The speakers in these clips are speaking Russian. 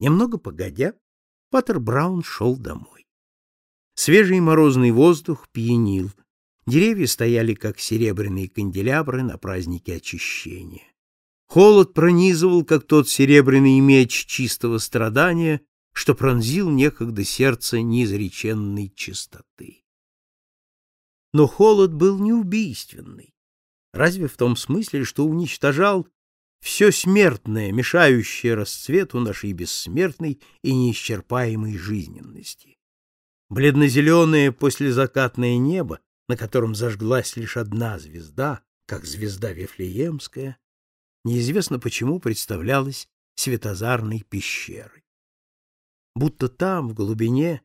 Немного погодя, Паттер Браун шел домой. Свежий морозный воздух пьянил. Деревья стояли, как серебряные канделябры на празднике очищения. Холод пронизывал, как тот серебряный меч чистого страдания, что пронзил некогда сердце неизреченной чистоты. Но холод был не убийственный, разве в том смысле, что уничтожал все смертное, мешающее расцвету нашей бессмертной и неисчерпаемой жизненности. Бледно-зеленое послезакатное небо, на котором зажглась лишь одна звезда, как звезда Вифлеемская, неизвестно почему представлялось светозарной пещерой. Будто там, в глубине,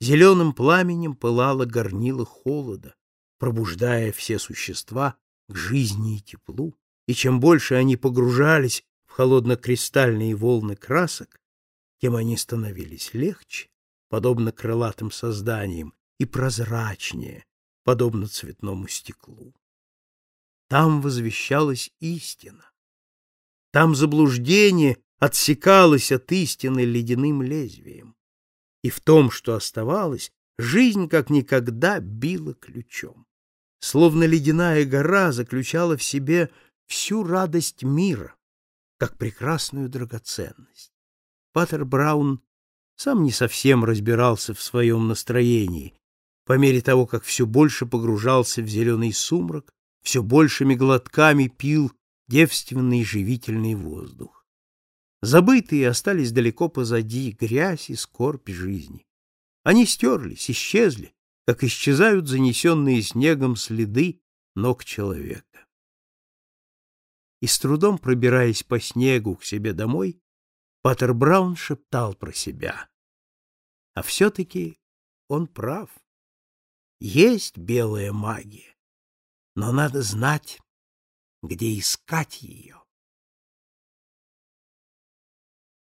зеленым пламенем пылало горнило холода, пробуждая все существа к жизни и теплу, и чем больше они погружались в холодно-кристальные волны красок, тем они становились легче, подобно крылатым созданиям, и прозрачнее, подобно цветному стеклу. Там возвещалась истина. Там заблуждение отсекалось от истины ледяным лезвием. И в том, что оставалось, жизнь как никогда била ключом. Словно ледяная гора заключала в себе всю радость мира, как прекрасную драгоценность. Паттер Браун сам не совсем разбирался в своем настроении. По мере того, как все больше погружался в зеленый сумрак, все большими глотками пил девственный живительный воздух. Забытые остались далеко позади грязь и скорбь жизни. Они стерлись, исчезли, как исчезают занесенные снегом следы ног человека и с трудом пробираясь по снегу к себе домой, Паттер Браун шептал про себя. А все-таки он прав. Есть белая магия, но надо знать, где искать ее.